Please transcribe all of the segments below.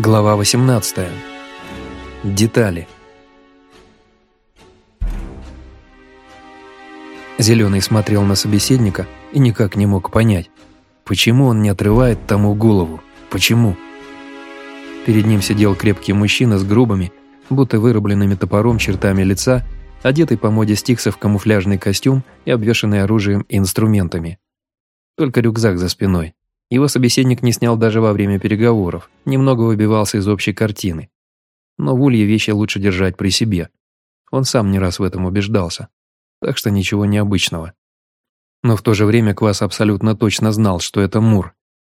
Глава 18. Детали. Зеленый смотрел на собеседника и никак не мог понять, почему он не отрывает тому голову, почему. Перед ним сидел крепкий мужчина с грубыми, будто вырубленными топором чертами лица, одетый по моде стикса в камуфляжный костюм и обвешанный оружием и инструментами. Только рюкзак за спиной. Его собеседник не снял даже во время переговоров, немного выбивался из общей картины. Но в улье вещи лучше держать при себе. Он сам не раз в этом убеждался. Так что ничего необычного. Но в то же время Квас абсолютно точно знал, что это Мур.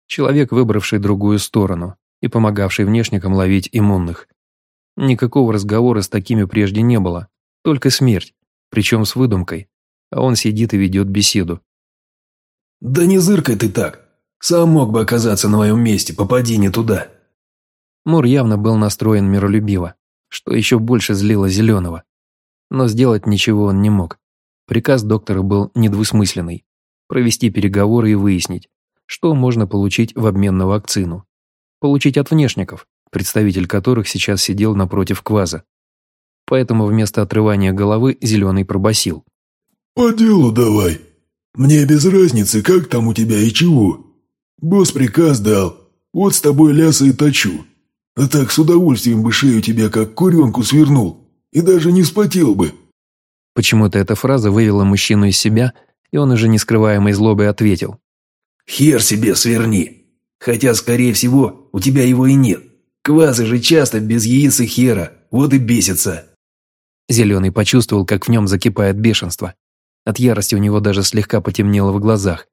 Человек, выбравший другую сторону и помогавший внешникам ловить иммунных. Никакого разговора с такими прежде не было. Только смерть, причем с выдумкой. А он сидит и ведет беседу. «Да не зыркай ты так!» Сам мог бы оказаться на моем месте, попади не туда». Мур явно был настроен миролюбиво, что еще больше злило Зеленого. Но сделать ничего он не мог. Приказ доктора был недвусмысленный – провести переговоры и выяснить, что можно получить в обмен на вакцину. Получить от внешников, представитель которых сейчас сидел напротив кваза. Поэтому вместо отрывания головы Зеленый пробасил: «По делу давай. Мне без разницы, как там у тебя и чего. Босс приказ дал. Вот с тобой ляса и точу. А так с удовольствием бы шею тебя как куренку свернул. И даже не спотел бы». Почему-то эта фраза вывела мужчину из себя, и он уже нескрываемой злобой ответил. «Хер себе сверни. Хотя, скорее всего, у тебя его и нет. Квазы же часто без яиц и хера, вот и бесится». Зеленый почувствовал, как в нем закипает бешенство. От ярости у него даже слегка потемнело в глазах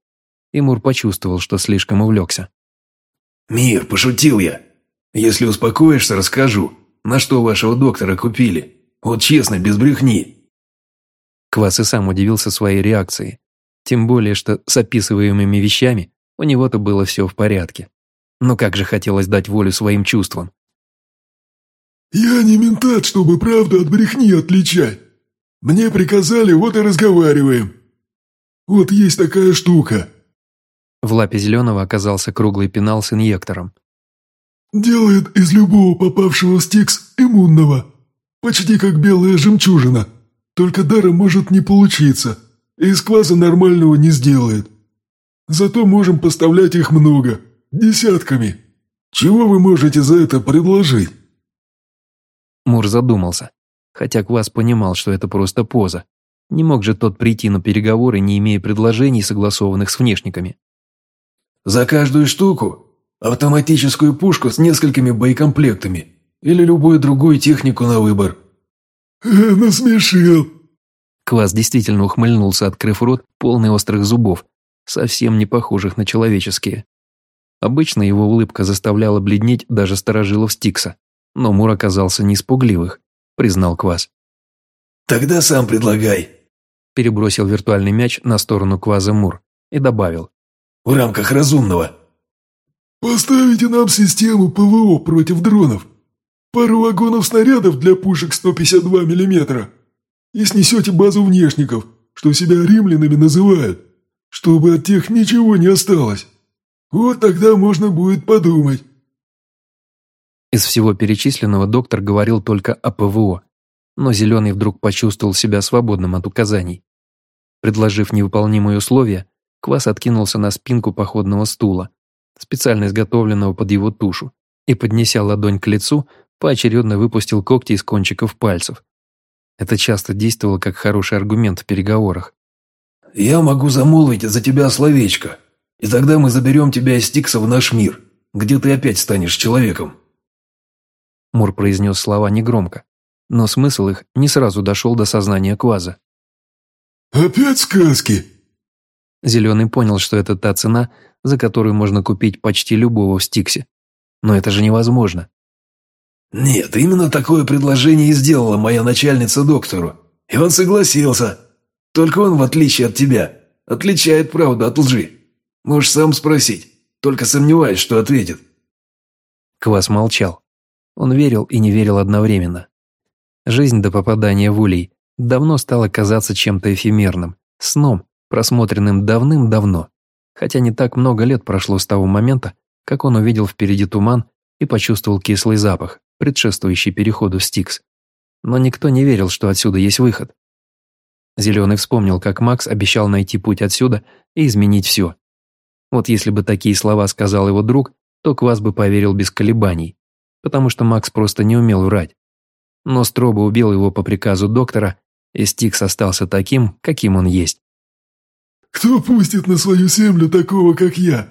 и Мур почувствовал, что слишком увлекся. «Мир, пошутил я. Если успокоишься, расскажу, на что вашего доктора купили. Вот честно, без брехни». Квас и сам удивился своей реакции. Тем более, что с описываемыми вещами у него-то было все в порядке. Но как же хотелось дать волю своим чувствам. «Я не ментат, чтобы правду от брехни отличать. Мне приказали, вот и разговариваем. Вот есть такая штука. В лапе зеленого оказался круглый пенал с инъектором. «Делает из любого попавшего в стикс иммунного. Почти как белая жемчужина. Только даром может не получиться. И из кваза нормального не сделает. Зато можем поставлять их много. Десятками. Чего вы можете за это предложить?» Мур задумался. Хотя Квас понимал, что это просто поза. Не мог же тот прийти на переговоры, не имея предложений, согласованных с внешниками. За каждую штуку автоматическую пушку с несколькими боекомплектами или любую другую технику на выбор». «Э, «Насмешил». Квас действительно ухмыльнулся, открыв рот, полный острых зубов, совсем не похожих на человеческие. Обычно его улыбка заставляла бледнеть даже сторожилов Стикса, но Мур оказался не испугливых, признал Квас. «Тогда сам предлагай», перебросил виртуальный мяч на сторону Кваза Мур и добавил в рамках разумного. «Поставите нам систему ПВО против дронов. Пару вагонов снарядов для пушек 152 мм. И снесете базу внешников, что себя римлянами называют, чтобы от тех ничего не осталось. Вот тогда можно будет подумать». Из всего перечисленного доктор говорил только о ПВО, но Зеленый вдруг почувствовал себя свободным от указаний. Предложив невыполнимые условия, Квас откинулся на спинку походного стула, специально изготовленного под его тушу, и, поднеся ладонь к лицу, поочередно выпустил когти из кончиков пальцев. Это часто действовало как хороший аргумент в переговорах. «Я могу замолвить за тебя словечко, и тогда мы заберем тебя из Стикса в наш мир, где ты опять станешь человеком». Мур произнес слова негромко, но смысл их не сразу дошел до сознания Кваза. «Опять сказки?» Зеленый понял, что это та цена, за которую можно купить почти любого в Стиксе. Но это же невозможно. «Нет, именно такое предложение и сделала моя начальница доктору. И он согласился. Только он, в отличие от тебя, отличает правду от лжи. Можешь сам спросить, только сомневаюсь, что ответит». Квас молчал. Он верил и не верил одновременно. Жизнь до попадания в улей давно стала казаться чем-то эфемерным, сном, просмотренным давным-давно, хотя не так много лет прошло с того момента, как он увидел впереди туман и почувствовал кислый запах, предшествующий переходу в Стикс. Но никто не верил, что отсюда есть выход. Зеленый вспомнил, как Макс обещал найти путь отсюда и изменить все. Вот если бы такие слова сказал его друг, то Квас бы поверил без колебаний, потому что Макс просто не умел врать. Но Строба убил его по приказу доктора, и Стикс остался таким, каким он есть. «Кто пустит на свою землю такого, как я?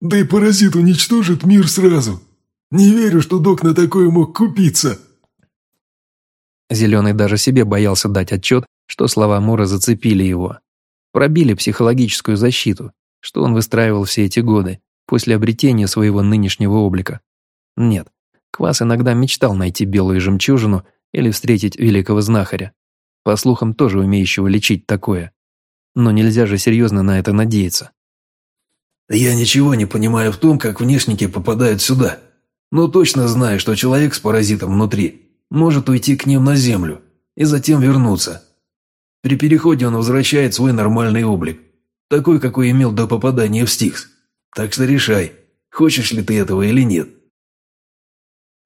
Да и паразит уничтожит мир сразу. Не верю, что док на такое мог купиться». Зеленый даже себе боялся дать отчет, что слова Мура зацепили его. Пробили психологическую защиту, что он выстраивал все эти годы, после обретения своего нынешнего облика. Нет, Квас иногда мечтал найти белую жемчужину или встретить великого знахаря, по слухам тоже умеющего лечить такое. Но нельзя же серьезно на это надеяться. «Я ничего не понимаю в том, как внешники попадают сюда, но точно знаю, что человек с паразитом внутри может уйти к ним на землю и затем вернуться. При переходе он возвращает свой нормальный облик, такой, какой имел до попадания в Стикс. Так что решай, хочешь ли ты этого или нет.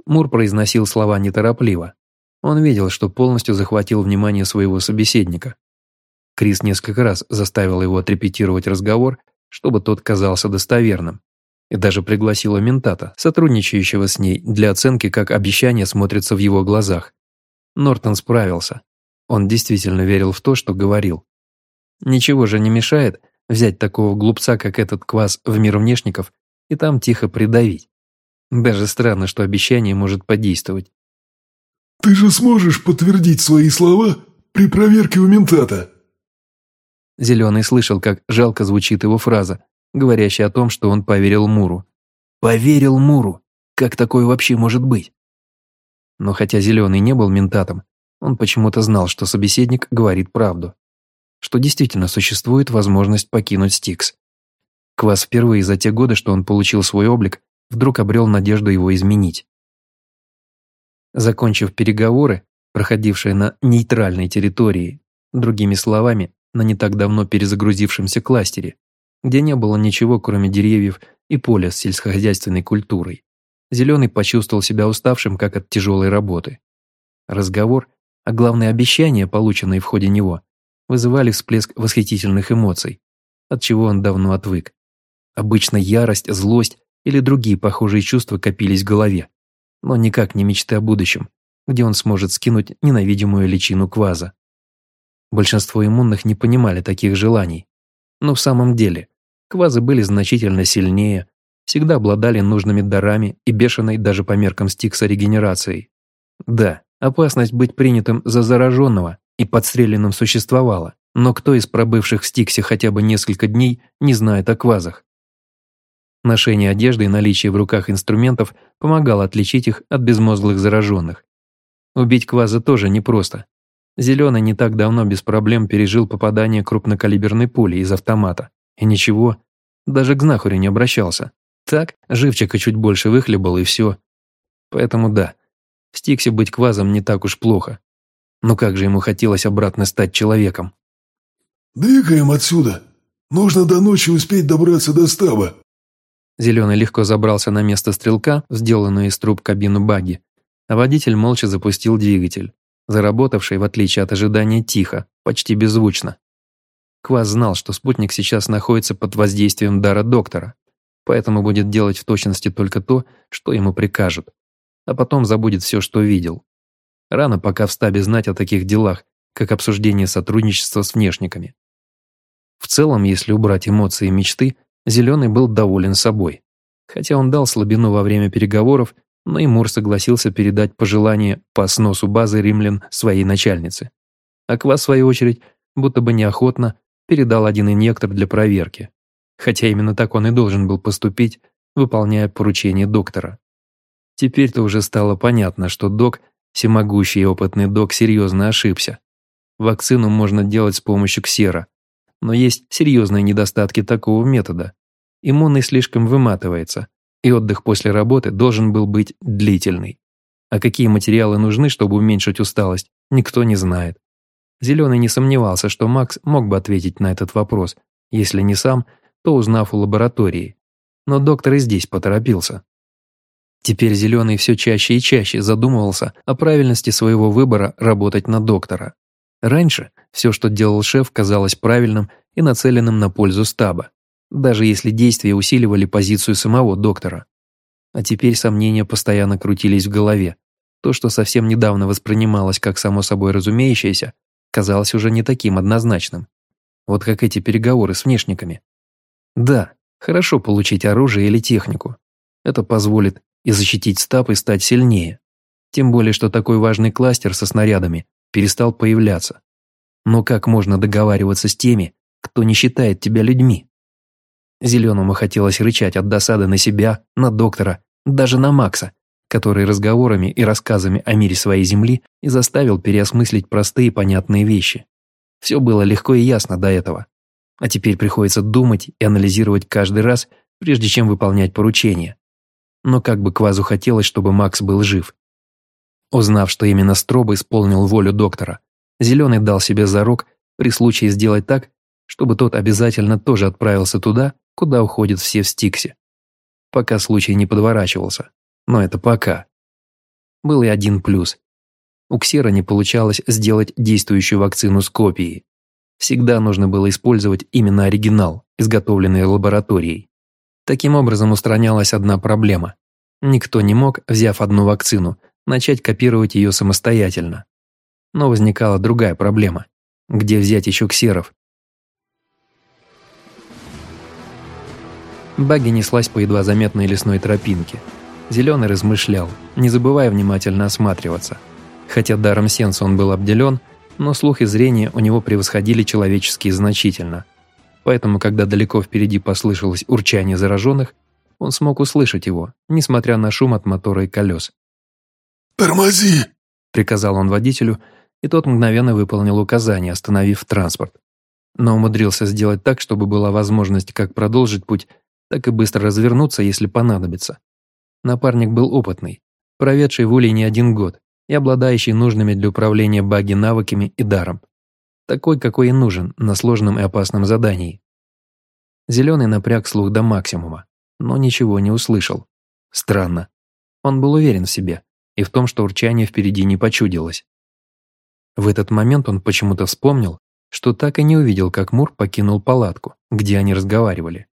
Мур произносил слова неторопливо. Он видел, что полностью захватил внимание своего собеседника. Крис несколько раз заставил его отрепетировать разговор, чтобы тот казался достоверным, и даже пригласила ментата, сотрудничающего с ней, для оценки, как обещание смотрится в его глазах. Нортон справился. Он действительно верил в то, что говорил. Ничего же не мешает взять такого глупца, как этот квас, в мир внешников и там тихо придавить. Даже странно, что обещание может подействовать. «Ты же сможешь подтвердить свои слова при проверке у ментата?» Зеленый слышал, как жалко звучит его фраза, говорящая о том, что он поверил Муру. «Поверил Муру! Как такое вообще может быть?» Но хотя Зеленый не был ментатом, он почему-то знал, что собеседник говорит правду что действительно существует возможность покинуть Стикс. Квас впервые за те годы, что он получил свой облик, вдруг обрел надежду его изменить. Закончив переговоры, проходившие на нейтральной территории, другими словами, на не так давно перезагрузившемся кластере, где не было ничего, кроме деревьев и поля с сельскохозяйственной культурой, Зеленый почувствовал себя уставшим, как от тяжелой работы. Разговор, а главное обещание, полученное в ходе него, вызывали всплеск восхитительных эмоций, от чего он давно отвык. Обычно ярость, злость или другие похожие чувства копились в голове, но никак не мечты о будущем, где он сможет скинуть ненавидимую личину кваза. Большинство иммунных не понимали таких желаний. Но в самом деле, квазы были значительно сильнее, всегда обладали нужными дарами и бешеной даже по меркам Стикса регенерацией. Да, опасность быть принятым за зараженного и подстреленным существовало, но кто из пробывших в Стиксе хотя бы несколько дней не знает о квазах? Ношение одежды и наличие в руках инструментов помогало отличить их от безмозглых зараженных. Убить кваза тоже непросто. Зеленый не так давно без проблем пережил попадание крупнокалиберной пули из автомата. И ничего, даже к знахарю не обращался. Так, живчика чуть больше выхлебал и все. Поэтому да, в Стиксе быть квазом не так уж плохо. Но как же ему хотелось обратно стать человеком. «Двигаем отсюда. Нужно до ночи успеть добраться до стаба». Зеленый легко забрался на место стрелка, сделанную из труб кабину баги, а водитель молча запустил двигатель, заработавший, в отличие от ожидания, тихо, почти беззвучно. Квас знал, что спутник сейчас находится под воздействием дара доктора, поэтому будет делать в точности только то, что ему прикажут, а потом забудет все, что видел. Рано пока в стабе знать о таких делах, как обсуждение сотрудничества с внешниками. В целом, если убрать эмоции и мечты, Зеленый был доволен собой. Хотя он дал слабину во время переговоров, но и Мур согласился передать пожелание по сносу базы римлян своей начальнице. Аква, в свою очередь, будто бы неохотно, передал один инъектор для проверки. Хотя именно так он и должен был поступить, выполняя поручение доктора. Теперь-то уже стало понятно, что док Всемогущий и опытный док серьезно ошибся. Вакцину можно делать с помощью ксера, но есть серьезные недостатки такого метода. Иммунный слишком выматывается, и отдых после работы должен был быть длительный. А какие материалы нужны, чтобы уменьшить усталость, никто не знает. Зеленый не сомневался, что Макс мог бы ответить на этот вопрос, если не сам, то узнав у лаборатории. Но доктор и здесь поторопился. Теперь Зеленый все чаще и чаще задумывался о правильности своего выбора работать на доктора. Раньше все, что делал шеф, казалось правильным и нацеленным на пользу стаба, даже если действия усиливали позицию самого доктора. А теперь сомнения постоянно крутились в голове. То, что совсем недавно воспринималось как само собой разумеющееся, казалось уже не таким однозначным. Вот как эти переговоры с внешниками. Да, хорошо получить оружие или технику. Это позволит и защитить стаб и стать сильнее. Тем более, что такой важный кластер со снарядами перестал появляться. Но как можно договариваться с теми, кто не считает тебя людьми? Зеленому хотелось рычать от досады на себя, на доктора, даже на Макса, который разговорами и рассказами о мире своей земли и заставил переосмыслить простые понятные вещи. Все было легко и ясно до этого. А теперь приходится думать и анализировать каждый раз, прежде чем выполнять поручения но как бы Квазу хотелось, чтобы Макс был жив. Узнав, что именно Строба исполнил волю доктора, Зеленый дал себе зарок при случае сделать так, чтобы тот обязательно тоже отправился туда, куда уходят все в Стиксе. Пока случай не подворачивался. Но это пока. Был и один плюс. У Ксера не получалось сделать действующую вакцину с копией. Всегда нужно было использовать именно оригинал, изготовленный лабораторией. Таким образом устранялась одна проблема. Никто не мог, взяв одну вакцину, начать копировать ее самостоятельно. Но возникала другая проблема. Где взять еще ксеров? Багги неслась по едва заметной лесной тропинке. Зеленый размышлял, не забывая внимательно осматриваться. Хотя даром сенса он был обделен, но слух и зрение у него превосходили человеческие значительно – Поэтому, когда далеко впереди послышалось урчание зараженных, он смог услышать его, несмотря на шум от мотора и колес. «Тормози!» – приказал он водителю, и тот мгновенно выполнил указание, остановив транспорт. Но умудрился сделать так, чтобы была возможность как продолжить путь, так и быстро развернуться, если понадобится. Напарник был опытный, проведший в Улей не один год и обладающий нужными для управления баги навыками и даром такой, какой и нужен на сложном и опасном задании. Зеленый напряг слух до максимума, но ничего не услышал. Странно. Он был уверен в себе и в том, что урчание впереди не почудилось. В этот момент он почему-то вспомнил, что так и не увидел, как Мур покинул палатку, где они разговаривали,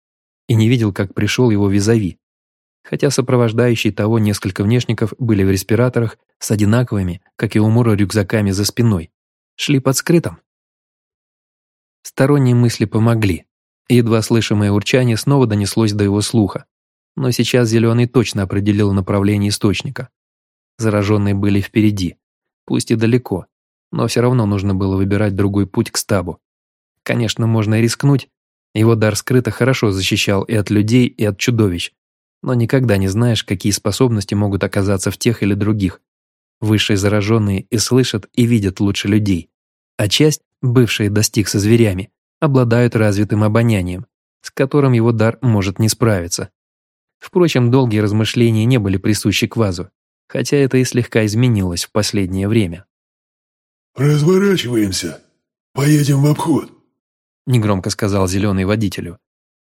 и не видел, как пришел его визави. Хотя сопровождающие того несколько внешников были в респираторах с одинаковыми, как и у Мура, рюкзаками за спиной. Шли под скрытым. Сторонние мысли помогли. Едва слышимое урчание снова донеслось до его слуха. Но сейчас Зеленый точно определил направление источника. Зараженные были впереди, пусть и далеко, но все равно нужно было выбирать другой путь к стабу. Конечно, можно и рискнуть. Его дар скрыто хорошо защищал и от людей, и от чудовищ. Но никогда не знаешь, какие способности могут оказаться в тех или других. Высшие зараженные и слышат, и видят лучше людей. А часть бывшие достиг со зверями, обладают развитым обонянием, с которым его дар может не справиться. Впрочем, долгие размышления не были присущи Квазу, хотя это и слегка изменилось в последнее время. «Разворачиваемся. Поедем в обход», – негромко сказал зеленый водителю.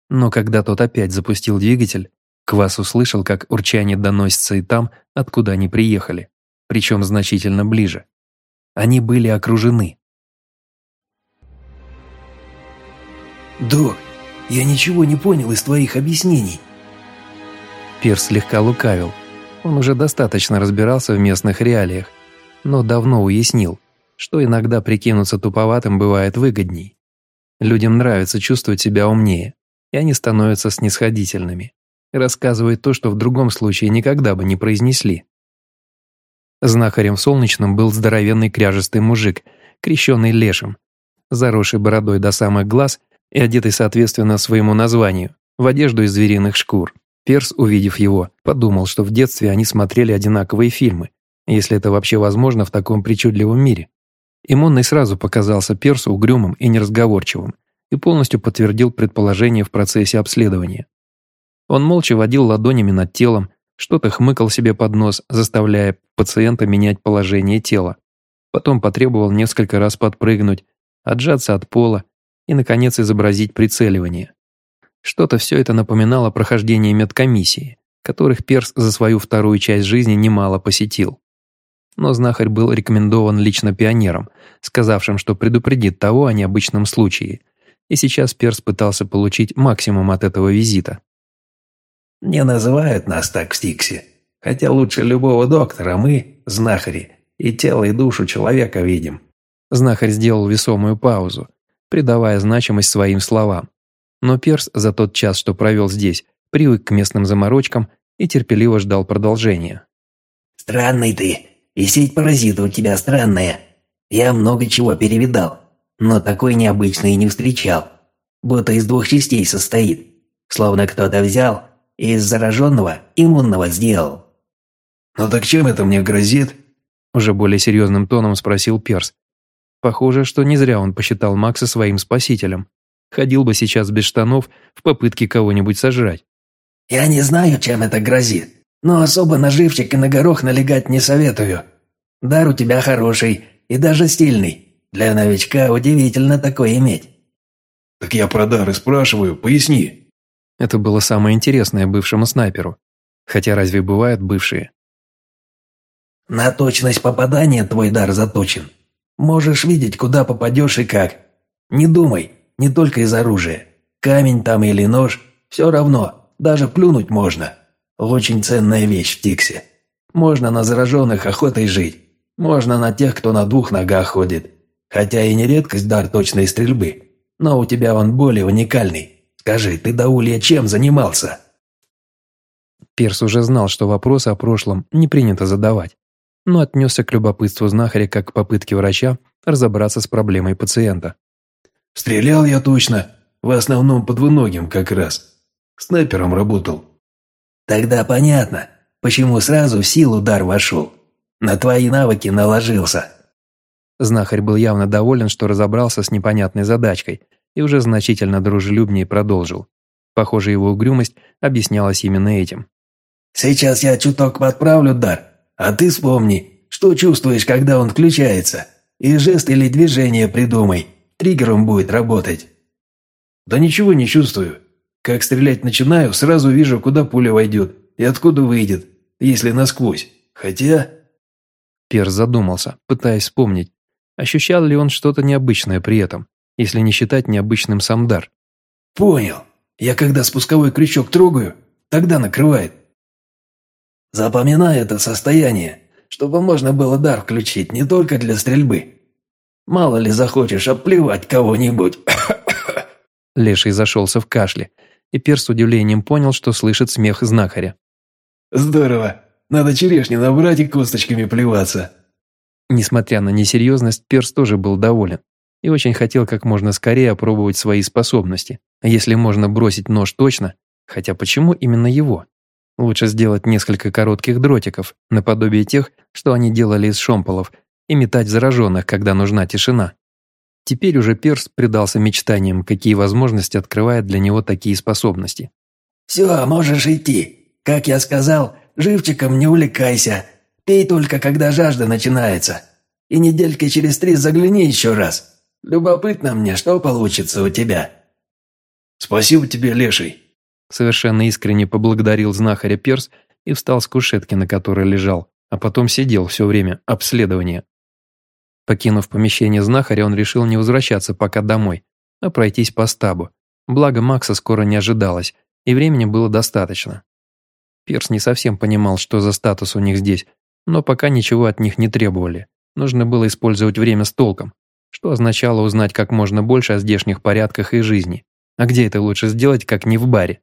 Но когда тот опять запустил двигатель, Квас услышал, как урчание доносится и там, откуда они приехали, причем значительно ближе. Они были окружены. «Док, я ничего не понял из твоих объяснений». Пирс слегка лукавил. Он уже достаточно разбирался в местных реалиях, но давно уяснил, что иногда прикинуться туповатым бывает выгодней. Людям нравится чувствовать себя умнее, и они становятся снисходительными рассказывают то, что в другом случае никогда бы не произнесли. Знахарем в Солнечном был здоровенный кряжестый мужик, крещенный лешим, заросший бородой до самых глаз и одетый соответственно своему названию, в одежду из звериных шкур. Перс, увидев его, подумал, что в детстве они смотрели одинаковые фильмы, если это вообще возможно в таком причудливом мире. Имонный сразу показался Персу угрюмым и неразговорчивым и полностью подтвердил предположение в процессе обследования. Он молча водил ладонями над телом, что-то хмыкал себе под нос, заставляя пациента менять положение тела. Потом потребовал несколько раз подпрыгнуть, отжаться от пола и, наконец, изобразить прицеливание. Что-то все это напоминало прохождение медкомиссии, которых Перс за свою вторую часть жизни немало посетил. Но знахарь был рекомендован лично пионером, сказавшим, что предупредит того о необычном случае, и сейчас Перс пытался получить максимум от этого визита. «Не называют нас так в Стиксе, хотя лучше любого доктора мы, знахари, и тело и душу человека видим». Знахарь сделал весомую паузу, придавая значимость своим словам. Но Перс за тот час, что провел здесь, привык к местным заморочкам и терпеливо ждал продолжения. «Странный ты, и сеть паразитов у тебя странная. Я много чего перевидал, но такой необычный не встречал. Будто из двух частей состоит. Словно кто-то взял и из зараженного иммунного сделал». «Ну так чем это мне грозит?» Уже более серьезным тоном спросил Перс. Похоже, что не зря он посчитал Макса своим спасителем. Ходил бы сейчас без штанов в попытке кого-нибудь сожрать. «Я не знаю, чем это грозит, но особо на живчик и на горох налегать не советую. Дар у тебя хороший и даже стильный. Для новичка удивительно такое иметь». «Так я про дары спрашиваю, поясни». Это было самое интересное бывшему снайперу. Хотя разве бывают бывшие? «На точность попадания твой дар заточен. Можешь видеть, куда попадешь и как. Не думай, не только из оружия. Камень там или нож, все равно, даже плюнуть можно. Очень ценная вещь в Тиксе. Можно на зараженных охотой жить. Можно на тех, кто на двух ногах ходит. Хотя и не редкость дар точной стрельбы. Но у тебя он более уникальный. Скажи, ты до улья чем занимался?» Перс уже знал, что вопросы о прошлом не принято задавать, но отнесся к любопытству знахаря как к попытке врача разобраться с проблемой пациента. Стрелял я точно, в основном по двуногим как раз. Снайпером работал. Тогда понятно, почему сразу в силу удар вошел. На твои навыки наложился. Знахарь был явно доволен, что разобрался с непонятной задачкой и уже значительно дружелюбнее продолжил. Похоже, его угрюмость объяснялась именно этим. «Сейчас я чуток подправлю дар, а ты вспомни, что чувствуешь, когда он включается, и жест или движение придумай, триггером будет работать». «Да ничего не чувствую. Как стрелять начинаю, сразу вижу, куда пуля войдет и откуда выйдет, если насквозь. Хотя...» Перс задумался, пытаясь вспомнить, ощущал ли он что-то необычное при этом, если не считать необычным сам дар. «Понял. Я когда спусковой крючок трогаю, тогда накрывает». «Запоминай это состояние, чтобы можно было дар включить не только для стрельбы, Мало ли захочешь оплевать кого-нибудь». Леший зашелся в кашле, и Перс с удивлением понял, что слышит смех знахаря. «Здорово. Надо черешни набрать и косточками плеваться». Несмотря на несерьезность, Перс тоже был доволен и очень хотел как можно скорее опробовать свои способности. Если можно бросить нож точно, хотя почему именно его? Лучше сделать несколько коротких дротиков, наподобие тех, что они делали из шомполов, и метать зараженных, когда нужна тишина. Теперь уже Перс предался мечтаниям, какие возможности открывают для него такие способности. «Все, можешь идти. Как я сказал, живчиком не увлекайся. Пей только, когда жажда начинается. И недельки через три загляни еще раз. Любопытно мне, что получится у тебя». «Спасибо тебе, Леший», Совершенно искренне поблагодарил знахаря Перс и встал с кушетки, на которой лежал, а потом сидел все время обследования. Покинув помещение знахаря, он решил не возвращаться пока домой, а пройтись по стабу. Благо Макса скоро не ожидалось, и времени было достаточно. Перс не совсем понимал, что за статус у них здесь, но пока ничего от них не требовали. Нужно было использовать время с толком, что означало узнать как можно больше о здешних порядках и жизни. А где это лучше сделать, как не в баре?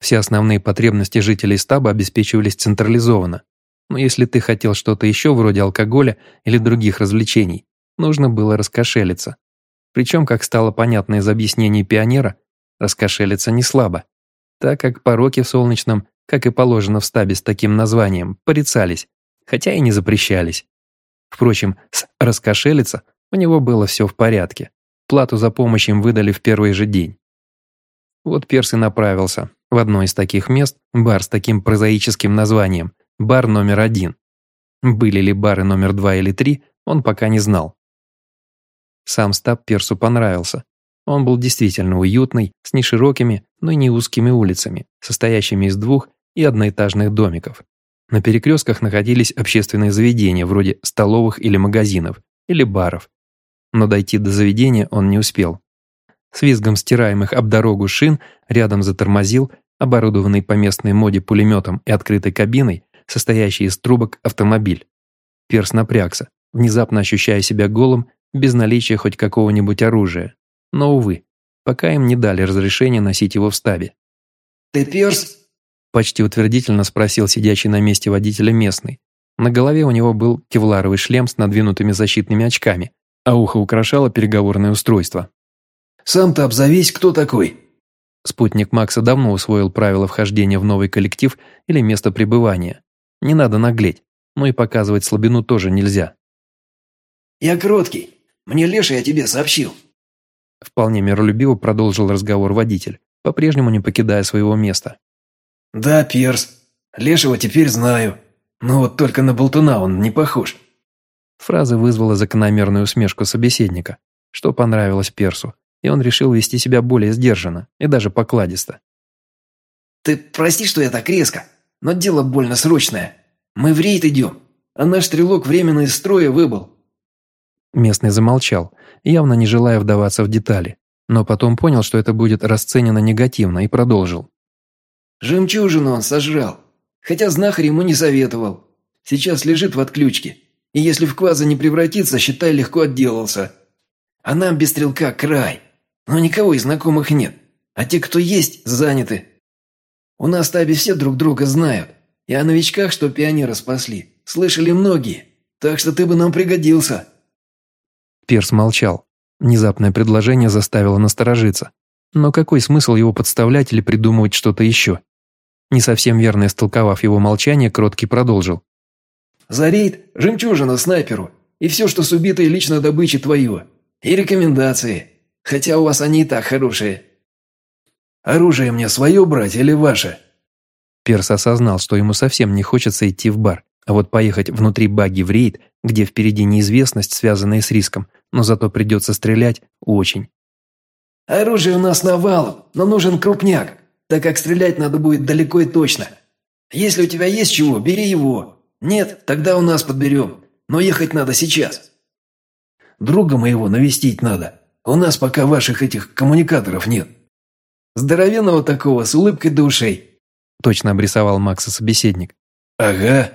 Все основные потребности жителей стаба обеспечивались централизованно, но если ты хотел что-то еще вроде алкоголя или других развлечений, нужно было раскошелиться. Причем, как стало понятно из объяснений пионера, раскошелиться не слабо, так как пороки в Солнечном, как и положено в стабе с таким названием, порицались, хотя и не запрещались. Впрочем, с раскошелиться у него было все в порядке. Плату за помощь им выдали в первый же день. Вот Перс и направился в одно из таких мест, бар с таким прозаическим названием – бар номер один. Были ли бары номер два или три, он пока не знал. Сам стаб Персу понравился. Он был действительно уютный, с неширокими, но и не узкими улицами, состоящими из двух и одноэтажных домиков. На перекрестках находились общественные заведения, вроде столовых или магазинов, или баров. Но дойти до заведения он не успел. С визгом стираемых об дорогу шин рядом затормозил, оборудованный по местной моде пулеметом и открытой кабиной, состоящий из трубок автомобиль. Перс напрягся, внезапно ощущая себя голым, без наличия хоть какого-нибудь оружия. Но, увы, пока им не дали разрешения носить его в стабе. «Ты Перс?» Почти утвердительно спросил сидящий на месте водителя местный. На голове у него был кевларовый шлем с надвинутыми защитными очками, а ухо украшало переговорное устройство. «Сам-то обзовись, кто такой?» Спутник Макса давно усвоил правила вхождения в новый коллектив или место пребывания. Не надо наглеть, но и показывать слабину тоже нельзя. «Я кроткий. Мне Леша я тебе сообщил». Вполне миролюбиво продолжил разговор водитель, по-прежнему не покидая своего места. «Да, Перс. Лешего теперь знаю. Но вот только на болтуна он не похож». Фраза вызвала закономерную усмешку собеседника, что понравилось Персу, и он решил вести себя более сдержанно и даже покладисто. «Ты прости, что я так резко, но дело больно срочное. Мы в рейд идем, а наш стрелок временно из строя выбыл». Местный замолчал, явно не желая вдаваться в детали, но потом понял, что это будет расценено негативно и продолжил. Жемчужину он сожрал. Хотя знахарь ему не советовал. Сейчас лежит в отключке. И если в кваза не превратится, считай, легко отделался. А нам без стрелка край. Но никого из знакомых нет. А те, кто есть, заняты. У нас таби все друг друга знают. И о новичках, что пионера спасли, слышали многие. Так что ты бы нам пригодился». Перс молчал. Внезапное предложение заставило насторожиться. Но какой смысл его подставлять или придумывать что-то еще? Не совсем верно истолковав его молчание, Кроткий продолжил. «За рейд, жемчужина снайперу, и все, что с убитой лично добычи твое. И рекомендации, хотя у вас они и так хорошие». «Оружие мне свое брать или ваше?» Перс осознал, что ему совсем не хочется идти в бар, а вот поехать внутри багги в рейд, где впереди неизвестность, связанная с риском, но зато придется стрелять, очень. Оружие у нас навалом, но нужен крупняк, так как стрелять надо будет далеко и точно. Если у тебя есть чего, бери его. Нет, тогда у нас подберем. Но ехать надо сейчас. Друга моего навестить надо. У нас пока ваших этих коммуникаторов нет. Здоровенного такого, с улыбкой до ушей. Точно обрисовал Макса собеседник. Ага.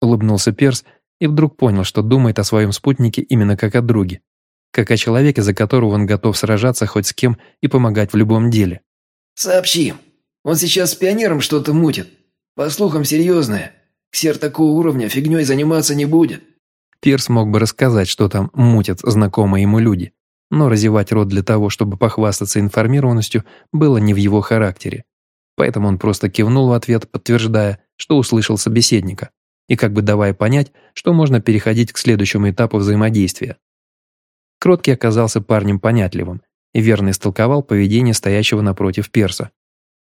Улыбнулся Перс и вдруг понял, что думает о своем спутнике именно как о друге как о человеке, за которого он готов сражаться хоть с кем и помогать в любом деле. «Сообщи. Он сейчас с пионером что-то мутит. По слухам, серьезное. Ксер такого уровня фигней заниматься не будет». Пирс мог бы рассказать, что там мутят знакомые ему люди, но разевать рот для того, чтобы похвастаться информированностью, было не в его характере. Поэтому он просто кивнул в ответ, подтверждая, что услышал собеседника, и как бы давая понять, что можно переходить к следующему этапу взаимодействия. Кроткий оказался парнем понятливым и верно истолковал поведение стоящего напротив перса.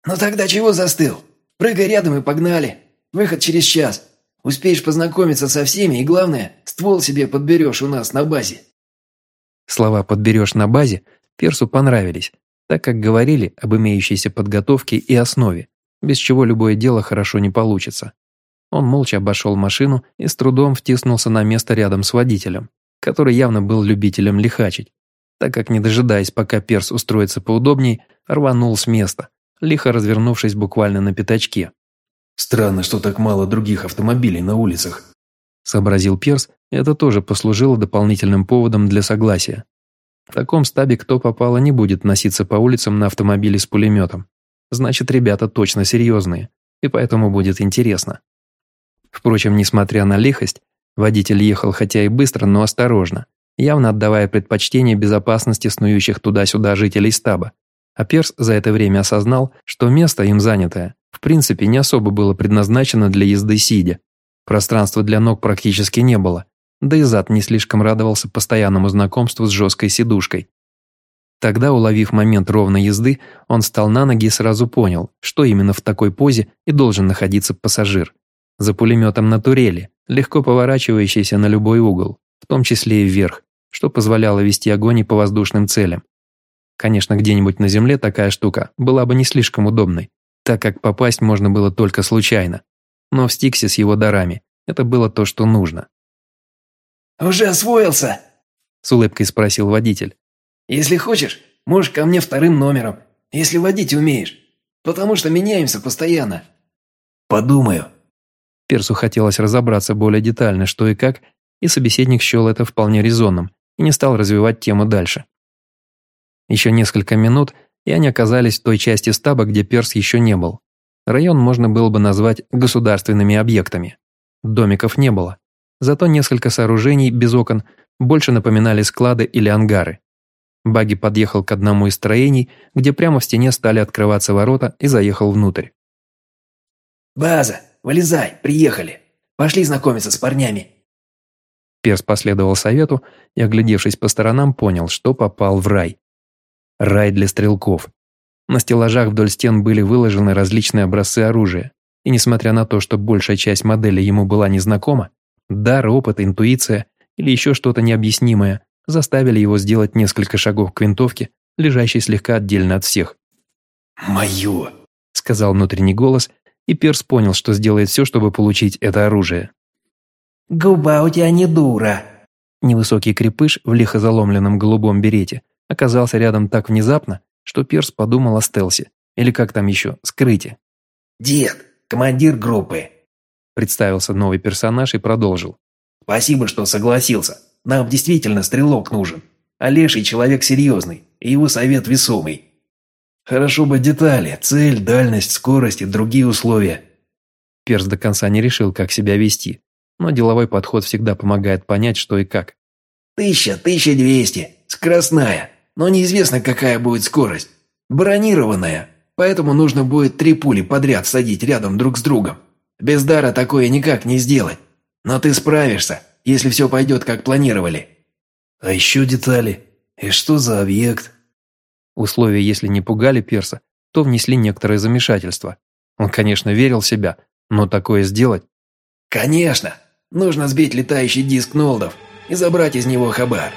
«Ну тогда чего застыл? Прыгай рядом и погнали. Выход через час. Успеешь познакомиться со всеми и, главное, ствол себе подберешь у нас на базе». Слова «подберешь на базе» персу понравились, так как говорили об имеющейся подготовке и основе, без чего любое дело хорошо не получится. Он молча обошел машину и с трудом втиснулся на место рядом с водителем который явно был любителем лихачить, так как, не дожидаясь, пока перс устроится поудобней, рванул с места, лихо развернувшись буквально на пятачке. «Странно, что так мало других автомобилей на улицах», сообразил перс, это тоже послужило дополнительным поводом для согласия. В таком стабе кто попало не будет носиться по улицам на автомобиле с пулеметом. Значит, ребята точно серьезные, и поэтому будет интересно. Впрочем, несмотря на лихость, Водитель ехал хотя и быстро, но осторожно, явно отдавая предпочтение безопасности снующих туда-сюда жителей стаба. А Перс за это время осознал, что место им занятое, в принципе, не особо было предназначено для езды сидя. Пространства для ног практически не было, да и зад не слишком радовался постоянному знакомству с жесткой сидушкой. Тогда, уловив момент ровной езды, он встал на ноги и сразу понял, что именно в такой позе и должен находиться пассажир. За пулеметом на турели, легко поворачивающийся на любой угол, в том числе и вверх, что позволяло вести огонь и по воздушным целям. Конечно, где-нибудь на Земле такая штука была бы не слишком удобной, так как попасть можно было только случайно. Но в Стиксе с его дарами это было то, что нужно. «Уже освоился?» – с улыбкой спросил водитель. «Если хочешь, можешь ко мне вторым номером, если водить умеешь, потому что меняемся постоянно». «Подумаю». Персу хотелось разобраться более детально, что и как, и собеседник счел это вполне резонным и не стал развивать тему дальше. Еще несколько минут, и они оказались в той части стаба, где Перс еще не был. Район можно было бы назвать государственными объектами. Домиков не было. Зато несколько сооружений без окон больше напоминали склады или ангары. Багги подъехал к одному из строений, где прямо в стене стали открываться ворота и заехал внутрь. «База, вылезай, приехали. Пошли знакомиться с парнями». Перс последовал совету и, оглядевшись по сторонам, понял, что попал в рай. Рай для стрелков. На стеллажах вдоль стен были выложены различные образцы оружия, и несмотря на то, что большая часть модели ему была незнакома, дар, опыт, интуиция или еще что-то необъяснимое заставили его сделать несколько шагов к винтовке, лежащей слегка отдельно от всех. «Мое!» – сказал внутренний голос, и Перс понял, что сделает все, чтобы получить это оружие. «Губа у тебя не дура!» Невысокий крепыш в лихо заломленном голубом берете оказался рядом так внезапно, что Перс подумал о стелсе, или как там еще, скрыте. «Дед, командир группы», – представился новый персонаж и продолжил. «Спасибо, что согласился. Нам действительно стрелок нужен. А Леший человек серьезный, и его совет весомый». «Хорошо бы детали, цель, дальность, скорость и другие условия». Перс до конца не решил, как себя вести, но деловой подход всегда помогает понять, что и как. «Тысяча, тысяча двести, скоростная, но неизвестно, какая будет скорость. Бронированная, поэтому нужно будет три пули подряд садить рядом друг с другом. Без дара такое никак не сделать. Но ты справишься, если все пойдет, как планировали». «А еще детали? И что за объект?» Условия, если не пугали Перса, то внесли некоторое замешательство. Он, конечно, верил в себя, но такое сделать... «Конечно! Нужно сбить летающий диск Нолдов и забрать из него хабар.